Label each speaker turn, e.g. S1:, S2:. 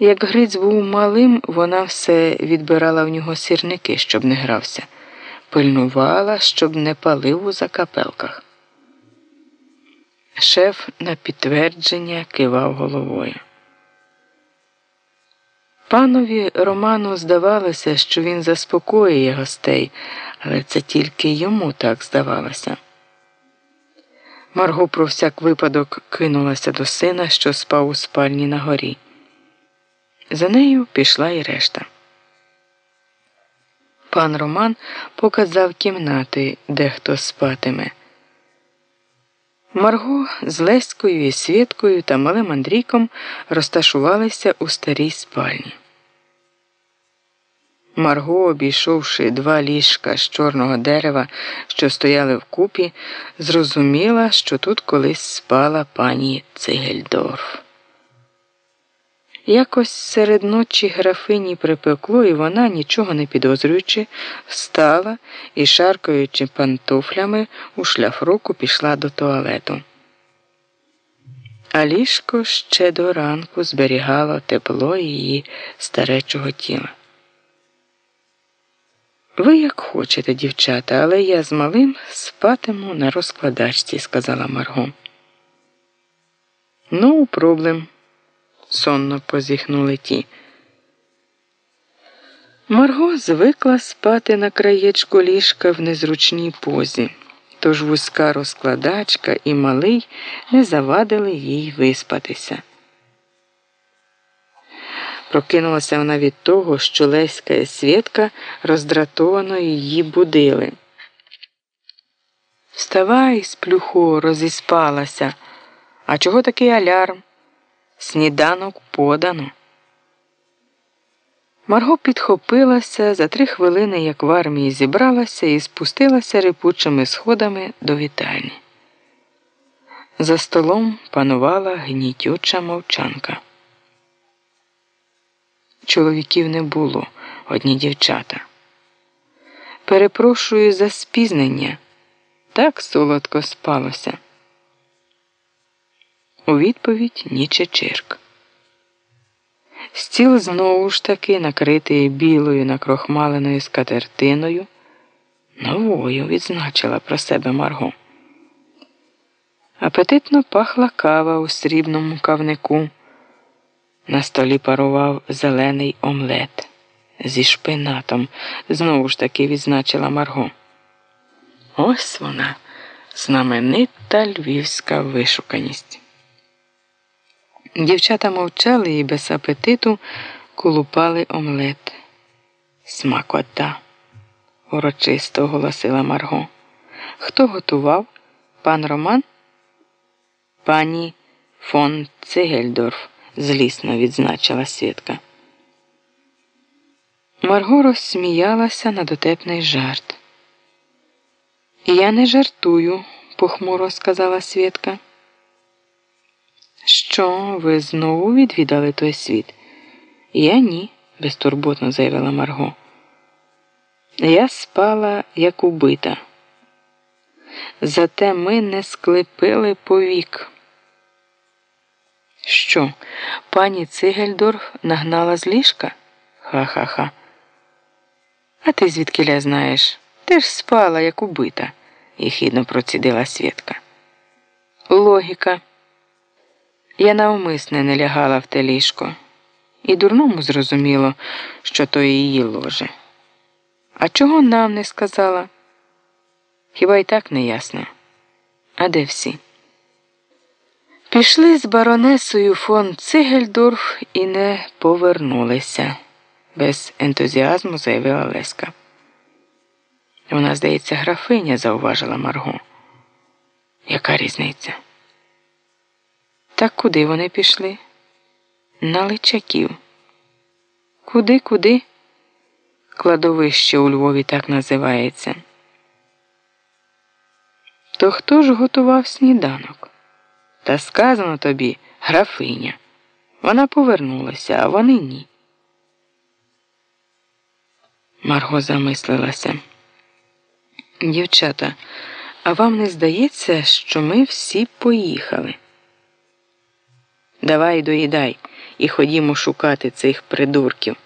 S1: Як Гриць був малим, вона все відбирала в нього сірники, щоб не грався, пильнувала, щоб не палив у закапелках. Шеф на підтвердження кивав головою. Панові Роману здавалося, що він заспокоює гостей, але це тільки йому так здавалося. Марго про всяк випадок кинулася до сина, що спав у спальні на горі. За нею пішла і решта. Пан Роман показав кімнати, де хто спатиме. Марго з Леською і Свєткою та малим Андрійком розташувалися у старій спальні. Марго, обійшовши два ліжка з чорного дерева, що стояли вкупі, зрозуміла, що тут колись спала пані Цигельдорф. Якось серед ночі графині припекло, і вона, нічого не підозрюючи, встала і, шаркаючи пантуфлями, у шляфроку пішла до туалету. А ліжко ще до ранку зберігало тепло її старечого тіла. Ви як хочете, дівчата, але я з малим спатиму на розкладачці, сказала Марго. Ну, проблем сонно позіхнули ті. Марго звикла спати на краєчку ліжка в незручній позі, тож вузька розкладачка і малий не завадили їй виспатися. Прокинулася вона від того, що Леська і Свєтка роздратовано її будили. Вставай, сплюхо, розіспалася. А чого такий алярм? Сніданок подано. Марго підхопилася за три хвилини, як в армії зібралася і спустилася рипучими сходами до вітальні. За столом панувала гнітюча мовчанка. Чоловіків не було, одні дівчата. Перепрошую за спізнення. Так солодко спалося. У відповідь ніче чирк. Стіл знову ж таки накритий білою накрохмаленою скатертиною. Новою відзначила про себе Марго. Апетитно пахла кава у срібному кавнику. На столі парував зелений омлет зі шпинатом, знову ж таки відзначила Марго. Ось вона, знаменита львівська вишуканість. Дівчата мовчали і без апетиту колупали омлет. Смакота, урочисто оголосила Марго. Хто готував? Пан Роман? Пані фон Цигельдорф, злісно відзначила Свідка. Марго розсміялася на дотепний жарт. Я не жартую, похмуро сказала Свідка. Що, ви знову відвідали той світ? Я ні, безтурботно заявила Марго. Я спала, як убита. Зате ми не склепили повік. Що, пані Цигельдорф нагнала з ліжка? Ха-ха-ха. А ти звідкиля знаєш? Ти ж спала, як убита, єхідно процідила Свідка. Логіка. Я навмисне не лягала в те ліжко, і дурному зрозуміло, що то її ложе. А чого нам не сказала? Хіба й так не ясно? А де всі? Пішли з баронесою фон Цигельдорф і не повернулися, без ентузіазму заявила Леська. Вона, здається, графиня, зауважила Марго. Яка різниця? Так куди вони пішли? На личаків. Куди, куди? Кладовище у Львові так називається. То хто ж готував сніданок? Та сказано тобі, графиня. Вона повернулася, а вони ні. Марго замислилася. Дівчата, а вам не здається, що ми всі поїхали? Давай доїдай, і ходімо шукати цих придурків.